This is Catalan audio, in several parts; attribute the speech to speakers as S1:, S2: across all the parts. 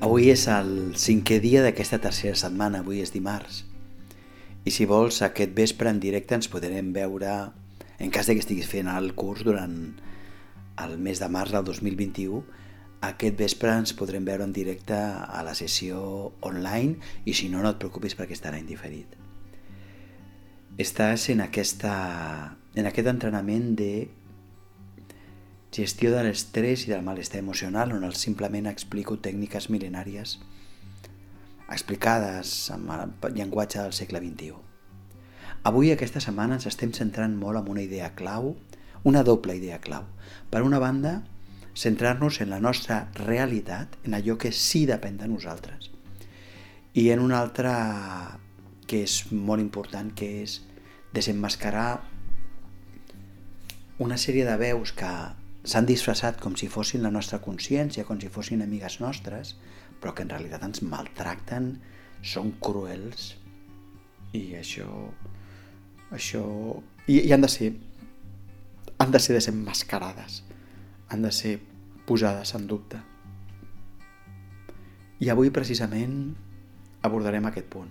S1: Avui és el cinquè dia d'aquesta tercera setmana, avui és dimarts. I si vols, aquest vespre en directe ens podrem veure, en cas de que estiguis fent el curs durant el mes de març del 2021, aquest vespre ens podrem veure en directe a la sessió online i si no, no et preocupis perquè estarà indiferit. Estàs en, aquesta, en aquest entrenament de gestió de l'estrès i del malestar emocional on simplement explico tècniques mil·lenàries explicades amb el llenguatge del segle XXI. Avui, aquesta setmana, ens estem centrant molt en una idea clau, una doble idea clau. Per una banda, centrar-nos en la nostra realitat, en allò que sí depèn de nosaltres. I en una altra que és molt important, que és desenmascarar una sèrie de veus que s'han disfressat com si fossin la nostra consciència, com si fossin amigues nostres, però que en realitat ens maltracten, són cruels i això això i, i han de ser han de ser desenmascarades han de ser posades en dubte i avui precisament abordarem aquest punt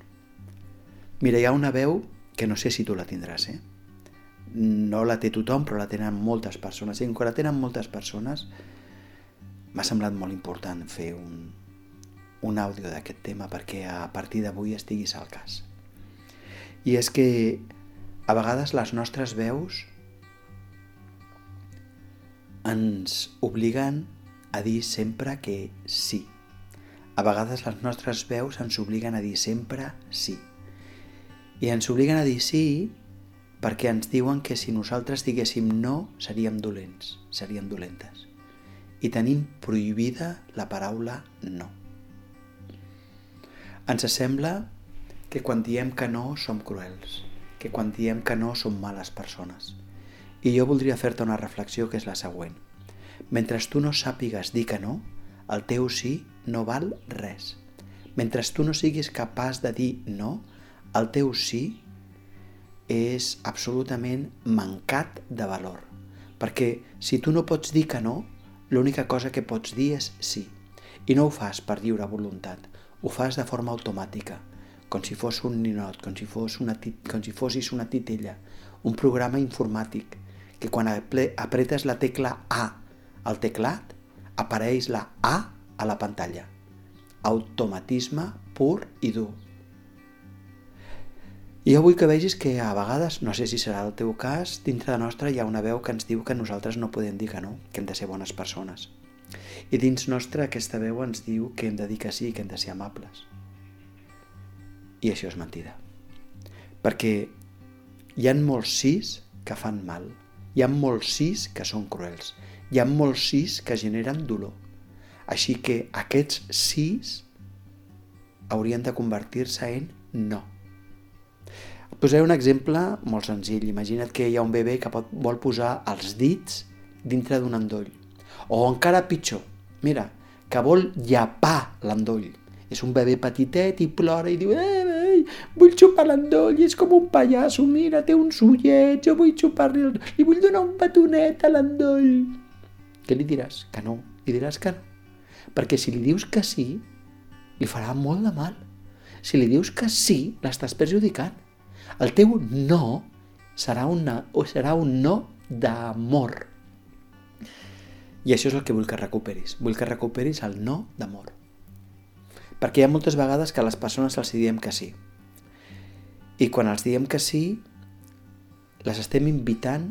S1: mira, hi ha una veu que no sé si tu la tindràs, eh? No la té tothom, però la tenen moltes persones. I la tenen moltes persones, m'ha semblat molt important fer un, un àudio d'aquest tema perquè a partir d'avui estiguis al cas. I és que a vegades les nostres veus ens obliguen a dir sempre que sí. A vegades les nostres veus ens obliguen a dir sempre sí. I ens obliguen a dir sí perquè ens diuen que si nosaltres diguéssim no seríem dolents, seríem dolentes. I tenim prohibida la paraula no. Ens sembla que quan diem que no som cruels, que quan diem que no som males persones. I jo voldria fer-te una reflexió que és la següent. Mentre tu no sàpigues dir que no, el teu sí no val res. Mentre tu no siguis capaç de dir no, el teu sí és absolutament mancat de valor. Perquè si tu no pots dir que no, l'única cosa que pots dir és sí. I no ho fas per lliure voluntat, ho fas de forma automàtica, com si fos un ninot, com si, fos una com si fossis una titella, un programa informàtic, que quan apretes la tecla A al teclat, apareix la A a la pantalla. Automatisme pur i dur. I jo vull que vegis que a vegades, no sé si serà el teu cas, dintre de nostra hi ha una veu que ens diu que nosaltres no podem dir que no, que hem de ser bones persones. I dins nostre aquesta veu ens diu que hem de dir que sí, que hem de ser amables. I això és mentida. Perquè hi han molts sís que fan mal. Hi ha molts sís que són cruels. Hi ha molts sís que generen dolor. Així que aquests sís haurien de convertir-se en no. Posaré un exemple molt senzill. Imagina't que hi ha un bebè que pot, vol posar els dits dintre d'un endoll. O encara pitjor, mira, que vol llapar l'endoll. És un bebè petitet i plora i diu eh, eh, vull xupar l'endoll, és com un pallasso, mira, té uns ullets, jo vull xupar-li Li vull donar un petonet a l'endoll. Què li diràs? Que no. Li diràs que no. Perquè si li dius que sí, li farà molt de mal. Si li dius que sí, l'estàs perjudicant. El teu no serà, una, o serà un no d'amor. I això és el que vull que recuperis. Vull que recuperis el no d'amor. Perquè hi ha moltes vegades que a les persones els diem que sí. I quan els diem que sí, les estem invitant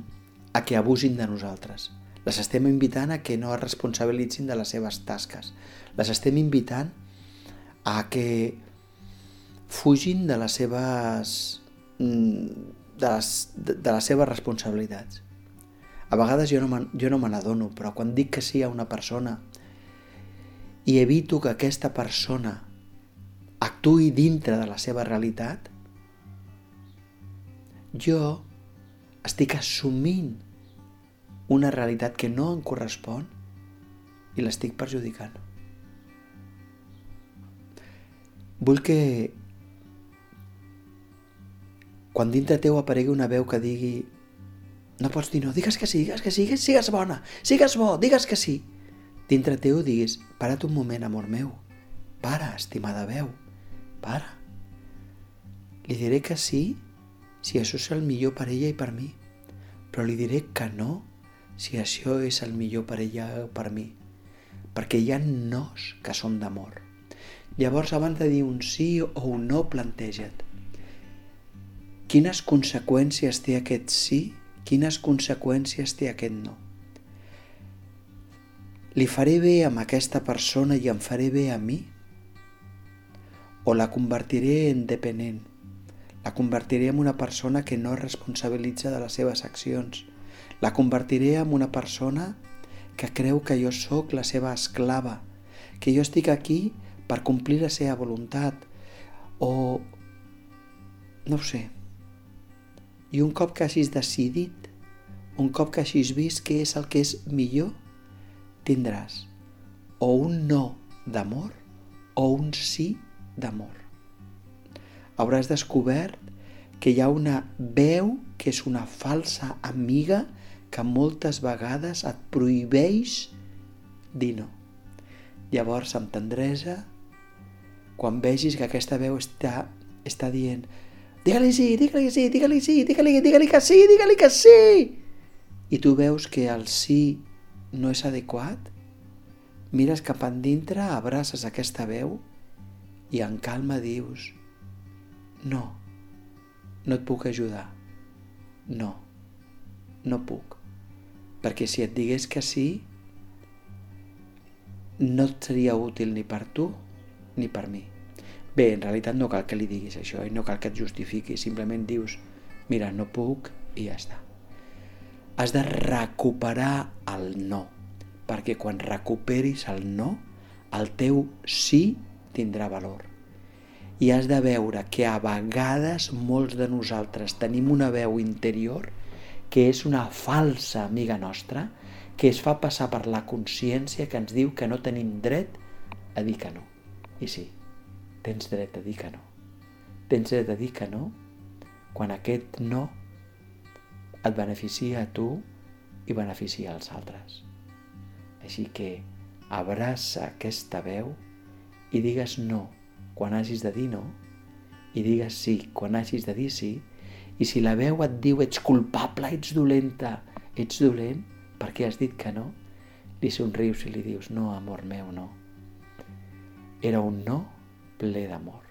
S1: a que abusin de nosaltres. Les estem invitant a que no es responsabilitzin de les seves tasques. Les estem invitant a que fugin de les seves de les, de, de les seves responsabilitats. A vegades jo no, jo no me n'adono, però quan dic que sí a una persona i evito que aquesta persona actui dintre de la seva realitat, jo estic assumint una realitat que no em correspon i l'estic perjudicant. Vull que quan dintre teu aparegui una veu que digui no pots dir no, digues que sí, digues que sí, sigues bona, sigues bo, digues que sí. Dintre teu diguis, para't un moment, amor meu, Para, estimada veu, para. Li diré que sí si això és el millor per ella i per mi, però li diré que no si això és el millor per ella o per mi, perquè hi ha nos que són d'amor. Llavors, abans de dir un sí o un no, planteja't. Quines conseqüències té aquest sí? Quines conseqüències té aquest no? Li faré bé amb aquesta persona i em faré bé a mi? O la convertiré en dependent? La convertiré en una persona que no es responsabilitza de les seves accions. La convertiré en una persona que creu que jo sóc la seva esclava, que jo estic aquí per complir la seva voluntat. O... no ho sé. I un cop que hagis decidit, un cop que hagis vist què és el que és millor, tindràs o un no d'amor o un sí d'amor. Hauràs descobert que hi ha una veu que és una falsa amiga que moltes vegades et prohibeix dir no. Llavors, amb tendresa, quan vegis que aquesta veu està, està dient digue-li sí, digue-li sí, digue-li sí, digue-li digue que sí, digue-li que sí, i tu veus que el sí no és adequat, mires cap endintre, abraces aquesta veu i en calma dius no, no et puc ajudar. No, no puc. Perquè si et digués que sí, no et seria útil ni per tu ni per mi. Bé, en realitat no cal que li diguis això i no cal que et justifiquis, simplement dius mira, no puc i ja està has de recuperar el no, perquè quan recuperis el no, el teu sí tindrà valor. I has de veure que a vegades molts de nosaltres tenim una veu interior que és una falsa amiga nostra que es fa passar per la consciència que ens diu que no tenim dret a dir que no. I sí, tens dret a dir que no. Tens dret a dir que no quan aquest no et beneficia a tu i beneficia als altres. Així que abraça aquesta veu i digues no quan hagis de dir no i digues sí quan hagis de dir sí i si la veu et diu ets culpable, ets dolenta, ets dolent perquè has dit que no, li somrius i li dius no, amor meu, no. Era un no ple d'amor.